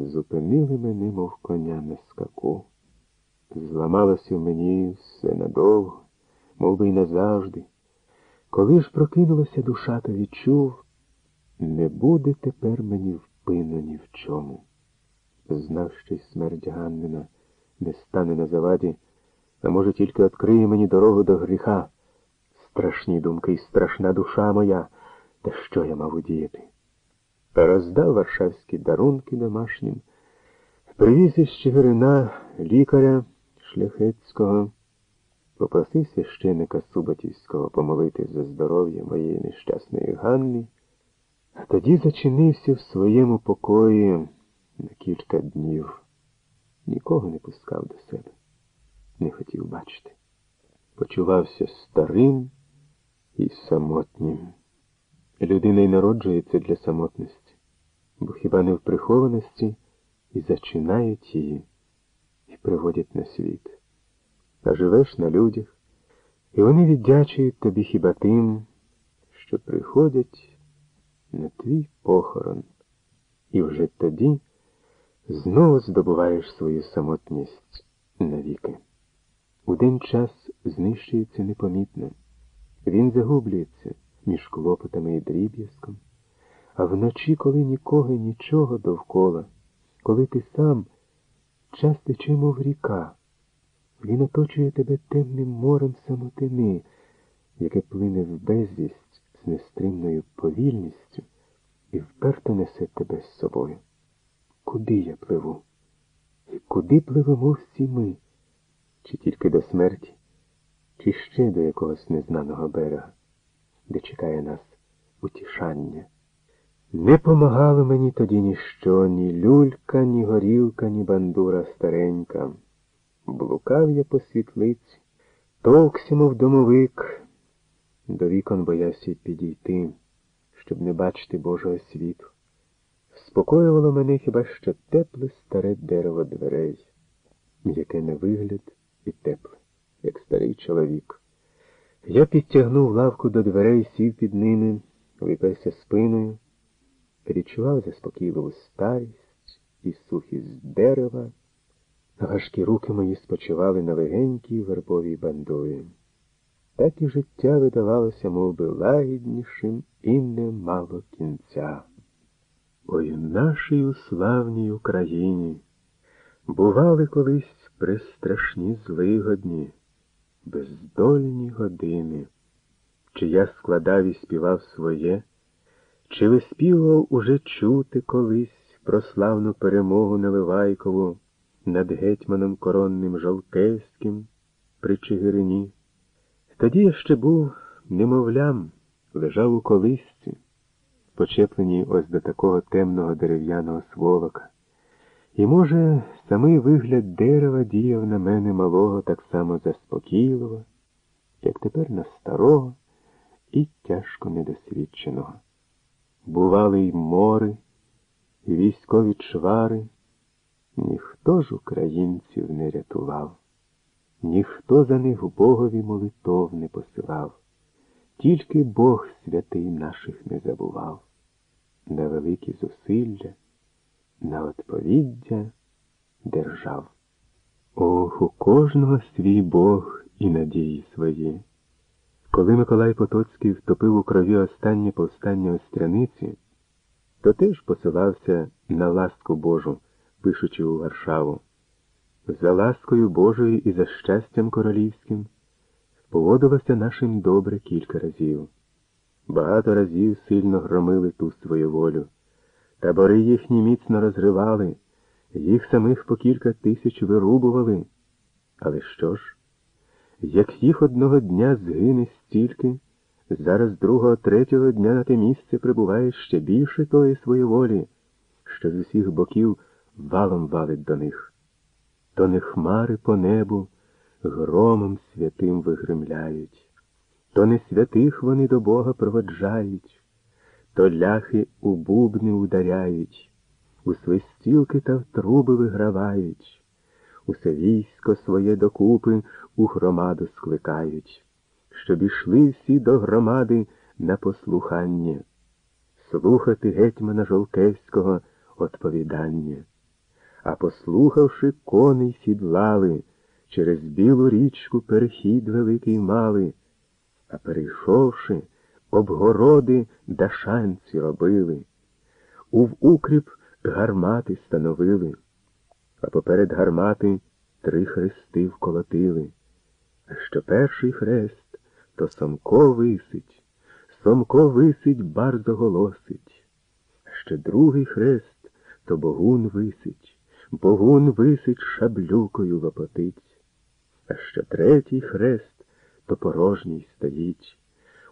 зупинили мене, мов коня на скаку. Зламалося в мені все надовго, мов би й назавжди. Коли ж прокинулася душа, то відчув, не буде тепер мені впину ні в чому. Знав, що й смерть Ганнина не стане на заваді, а може, тільки відкриє мені дорогу до гріха. Страшні думки і страшна душа моя, та що я мав удіяти? Роздав варшавські дарунки домашнім, привіз із Чигирина лікаря шляхетського, попросив священика Суботівського помолити за здоров'я моєї нещасної Ганни, а тоді зачинився в своєму покої на кілька днів. Нікого не пускав до себе, не хотів бачити. Почувався старим і самотнім. Людина й народжується для самотності, бо хіба не в прихованості і зачинають її і приводять на світ. А живеш на людях, і вони віддячують тобі хіба тим, що приходять на твій похорон, і вже тоді знову здобуваєш свою самотність навіки. День час знищується непомітно, він загублюється між клопотами і дріб'язком, а вночі, коли нікого і нічого довкола, коли ти сам час тече, мов ріка, він оточує тебе темним морем самотини, яке плине в безвість з нестримною повільністю і вперто несе тебе з собою. Куди я пливу? І куди пливемо всі ми? Чи тільки до смерті, чи ще до якогось незнаного берега, де чекає нас утішання? Не помагало мені тоді ніщо, ні люлька, ні горілка, ні бандура старенька. Блукав я по світлиці, товкся, мов домовик, до вікон боявся підійти, щоб не бачити Божого світу. Спокоювало мене хіба що тепле старе дерево дверей, яке на вигляд і тепле, як старий чоловік. Я підтягнув лавку до дверей, сів під ними, виперся спиною, відчував заспокійливу старість і сухість дерева, важкі руки мої спочивали на легенькій вербовій бандові. Так і життя видавалося мов би, лагіднішим і не мало кінця. Ой, нашій славній Україні бували колись пристрашні злигодні, бездольні години, чи я складав і співав своє, чи виспівував уже чути колись про славну перемогу Наливайкову над гетьманом коронним Жолкевським при Чигирині. Тоді я ще був немовлям, лежав у колисці почеплені ось до такого темного дерев'яного сволока. І, може, самий вигляд дерева діяв на мене малого так само заспокійливо, як тепер на старого і тяжко недосвідченого. Бували й мори, і військові чвари, ніхто ж українців не рятував, ніхто за них Богові молитов не посилав, тільки Бог святий наших не забував на великі зусилля, на відповіддя держав. Ох, у кожного свій Бог і надії свої. Коли Миколай Потоцький втопив у крові останнє повстання Остряниці, то теж посилався на ласку Божу, пишучи у Варшаву. За ласкою Божою і за щастям королівським поводилося нашим добре кілька разів. Багато разів сильно громили ту свою волю. Табори їхні міцно розривали, їх самих по кілька тисяч вирубували. Але що ж? Як їх одного дня згине стільки, зараз другого, третього дня на те місце прибуває ще більше тої своєволі, що з усіх боків валом валить до них. То не хмари по небу громом святим вигримляють то не святих вони до Бога проводжають, то ляхи у бубни ударяють, у свистілки та в труби вигравають, усе військо своє докупи у громаду скликають, щоб ішли всі до громади на послухання, слухати гетьмана Жолкевського отповідання. а послухавши, коней сідлали, через білу річку перехід великий мали, а перейшовши, обгороди дашанці робили, ув укріп гармати становили, а поперед гармати три хрести вколотили. А що перший хрест, то Сомко висить, Сомко висить, барзо голосить. А ще другий хрест, то Богун висить, Богун висить, шаблюкою лопотить. А що третій хрест, то порожній стоїть.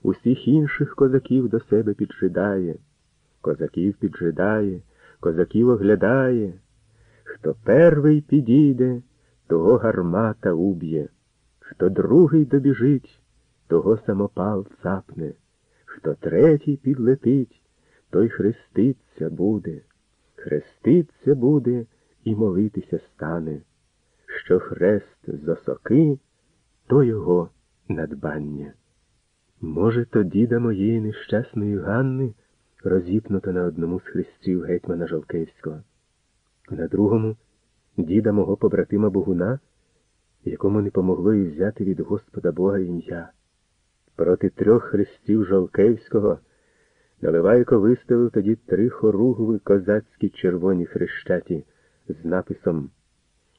Усіх інших козаків до себе піджидає, козаків піджидає, козаків оглядає. Хто первий підійде, того гармата уб'є, хто другий добіжить, того самопал цапне, хто третій підлетить, той хреститься буде, хреститься буде і молитися стане, що хрест з осоки, то його надбання. Може, то діда моєї нещасної Ганни розіпнуто на одному з хрестів гетьмана Жовкевського, на другому діда мого побратима Богуна, якому не помогло і взяти від Господа Бога ім'я. Проти трьох хрестів Жолкевського Наливайко виставив тоді три хоругви козацькі червоні хрещаті з написом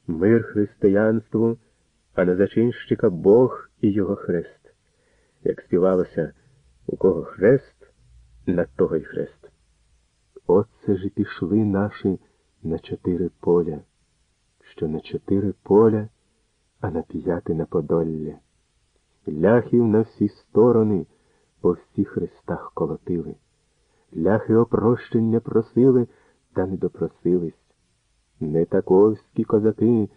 Мир християнству, а на зачинщика Бог і його хрест. Як співалося, у кого хрест, на того й хрест. Оце ж і пішли наші на чотири поля, що на чотири поля, а на п'яти на Подолля. Ляхів на всі сторони по всіх хрестах колотили. Ляхи опрощення просили, та не допросились. Не таковські козаки